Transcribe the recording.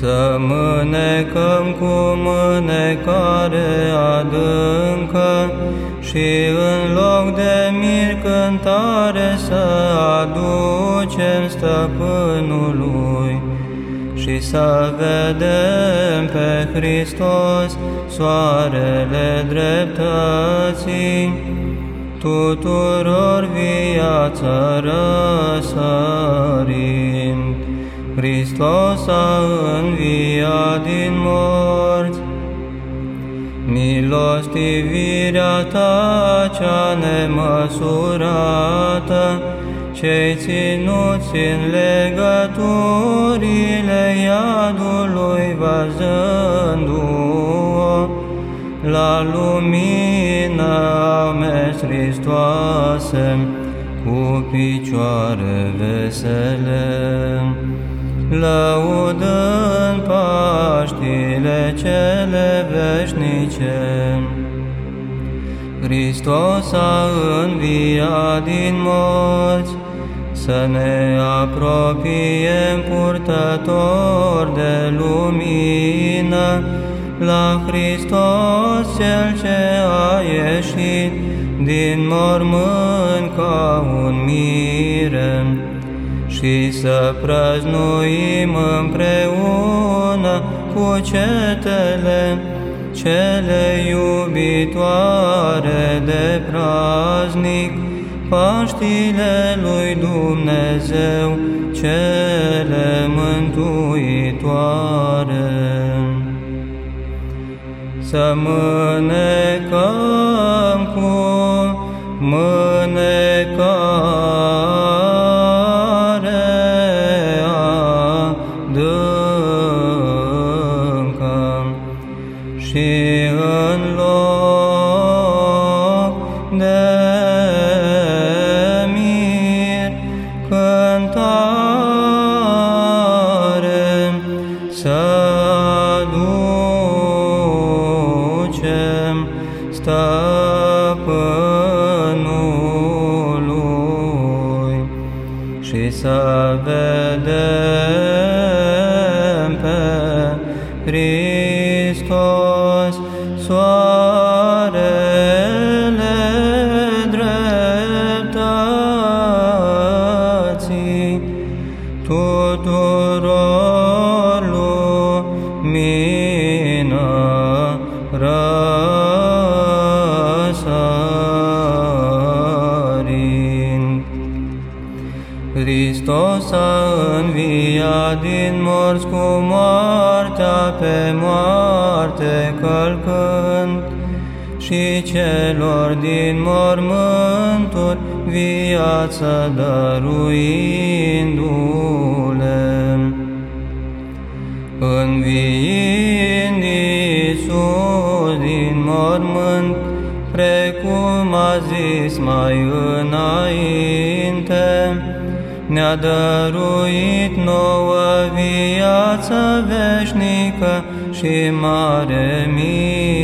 Să mânecăm cu mânecare adâncă și în loc de mir cântare să aducem stăpânului și să vedem pe Hristos soarele dreptății, tuturor viața răsărind. Hristos a înviat din morți, milostivirea ta cea nemăsurată, cei ținuți în legăturile iadului văzându-o, la lumină au mers Hristoase, cu picioare vesele, lăudând Paștile cele veșnice. Hristos a înviat din morți, să ne apropiem purtător de lumină, la Hristos Cel ce a ieșit din mormânt ca un mire și să prăznuim împreună cu cetele cele iubitoare de praznic, Paștile lui Dumnezeu, cele mântuitoare. Să mânecăm cu mânecare și în loc de mir cântare să ducem stăpânului și să vedem pe Hristos tuturor lumină răsărind. Hristos a înviat din morți cu moartea pe moarte călcând și celor din mormânturi viață dăruindu-le. Înviind Iisus din mormânt, precum a zis mai înainte, ne-a dăruit nouă viață veșnică și mare mie.